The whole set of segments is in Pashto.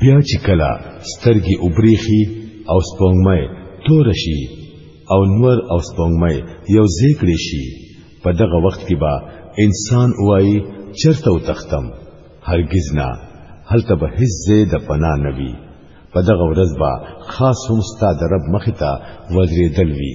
بیا چې کله سترګې وبریخي او سپوږمۍ تور شي او نور او سپوږمۍ یو ځای کړی شي په دغه وخت کې به انسان وایي چرته وتختم هرگز نه هلته به هیڅ ځای د پناه نه وي په دغه ورځ به خاص هم ستا د رب مخې ته ودرېدل وي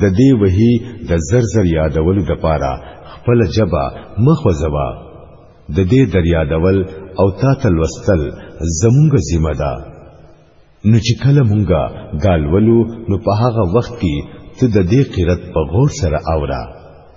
د دې وحی د زر زر یادولو د پاره خپل جبا مخوځوا د دې در یادول او تا ته لوستل زمونږ ذمہ ده نو چې کله مونږه دالولو نو په هغه وخت کې ته د دې قرت په غور سره اورا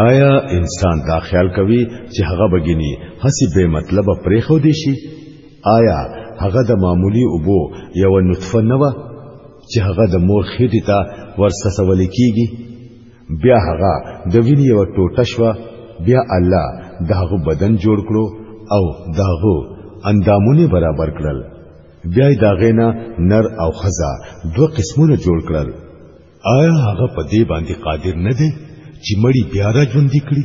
آیا انسان دا خیال کوي چې هغه بګینی هسي به مطلب پرې خو دی شي آیا هغه د معمولی اوبو یو نطفه نه و چې هغه د مور خېټې ته ورسسول کیږي بیا هغه د وینې یو ټوټه شو بیا الله داغه بدن جوړ کړو او داغه اندامونه برابر کړل بیا داغه نه نر او خزا دوه قسمونه جوړ کړل آیا هغه په دې باندې قادر نه دی چې مړی بیا را ژوندي کړي